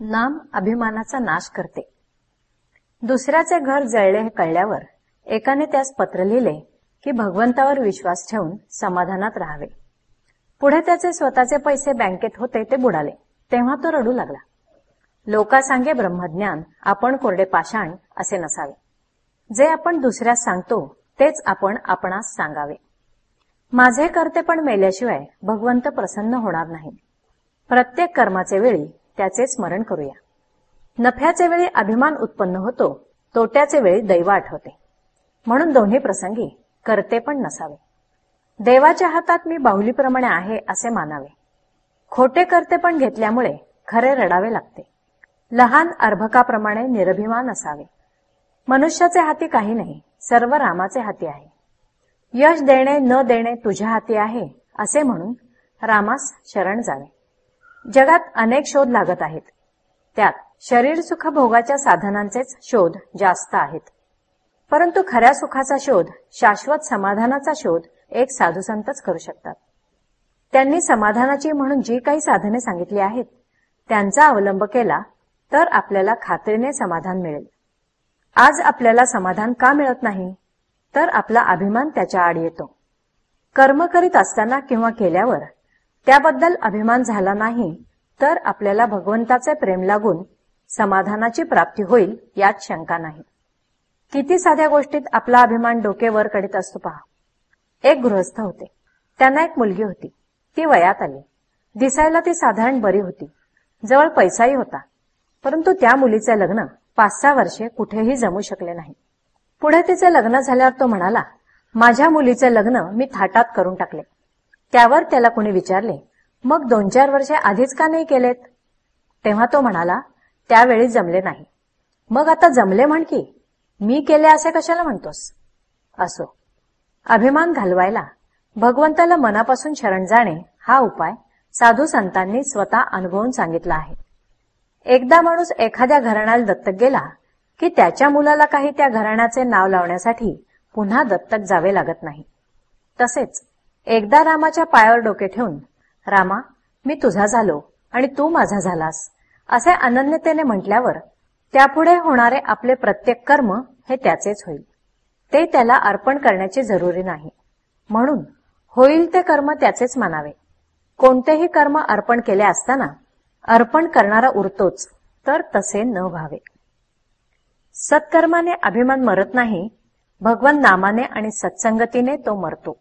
नाम अभिमानाचा नाश करते. दुसऱ्याचे घर जळले हे कळल्यावर एकाने त्यास पत्र लिहिले की भगवंतावर विश्वास ठेवून समाधानात राहावे. पुढे त्याचे स्वतःचे पैसे बँकेत होते ते बुडाले. तेव्हा तो रडू लागला. लोका सांगे ब्रह्मज्ञान आपण कोरडे पाषाण असे नसावे. जे आपण दुसऱ्यास सांगतो तेच आपण आपणास सांगावे. माझे करते पण मेल्याशिवाय भगवंत प्रसन्न होणार नाही. प्रत्येक कर्माचे वेळी त्याचे स्मरण करूया. नफ्याचे वेळी अभिमान उत्पन्न होतो तोट्याचे वेळी दैव आठवते. म्हणून दोन्ही प्रसंगी करते पण नसावे. देवाच्या हातात मी बाहुलीप्रमाणे आहे असे मानावे. खोटे करते पण घेतल्यामुळे खरे रडावे लागते. लहान अर्भकाप्रमाणे निरभिमान असावे. मनुष्याचे हाती काही नाही सर्व रामाचे हाती आहे. यश देणे न देणे तुझ्या हाती आहे असे म्हणून रामास शरण जावे. जगात अनेक शोध लागत आहेत. त्यात शरीर सुख भोगाच्या साधनांचेच शोध जास्त आहेत. परंतु खऱ्या सुखाचा शोध शाश्वत समाधानाचा शोध एक साधुसंतच करू शकतात. त्यांनी समाधानाची म्हणून जी काही साधने सांगितली आहेत त्यांचा अवलंब केला तर आपल्याला खात्रीने समाधान मिळेल. आज आपल्याला समाधान का मिळत नाही? तर आपला अभिमान त्याच्या आड येतो. कर्म करीत असताना किंवा केल्यावर त्याबद्दल अभिमान झाला नाही तर आपल्याला भगवंताचे प्रेम लागून समाधानाची प्राप्ती होईल यात शंका नाही. किती साध्या गोष्टीत आपला अभिमान डोके वर करीत असतो पहा. एक गृहस्थ होते. त्यांना एक मुलगी होती. ती वयात आली. दिसायला ती साधारण बरी होती. जवळ पैसाही होता. परंतु त्या मुलीचे लग्न पाच सहा वर्षे कुठेही जमू शकले नाही. पुढे तिचे लग्न झाल्यावर तो म्हणाला माझ्या मुलीचे लग्न मी थाटात करून टाकले. त्यावर त्याला कुणी विचारले मग दोन चार वर्षे आधीच का नाही केलेत? तेव्हा तो म्हणाला त्यावेळी जमले नाही. मग आता जमले म्हण की मी केले असे कशाला म्हणतोस? असो. अभिमान घालवायला भगवंताला मनापासून शरण जाणे हा उपाय साधू संतांनी स्वतः अनुभवून सांगितला आहे. एकदा माणूस एखाद्या घराण्याला दत्तक गेला की त्याच्या मुलाला काही त्या घराण्याचे नाव लावण्यासाठी पुन्हा दत्तक जावे लागत नाही. तसेच एकदा रामाच्या पायावर डोके ठेवून रामा मी तुझा झालो आणि तू माझा झालास. असे अनन्यतेने म्हटल्यावर त्यापुढे होणारे आपले प्रत्येक कर्म हे त्याचेच होईल. ते त्याला अर्पण करण्याची जरुरी नाही. म्हणून होईल ते कर्म त्याचेच मानावे. कोणतेही कर्म अर्पण केले असताना अर्पण करणारा उरतोच तर तसे न व्हावे. सत्कर्माने अभिमान मरत नाही भगवन नामाने आणि सत्संगतीने तो मरतो.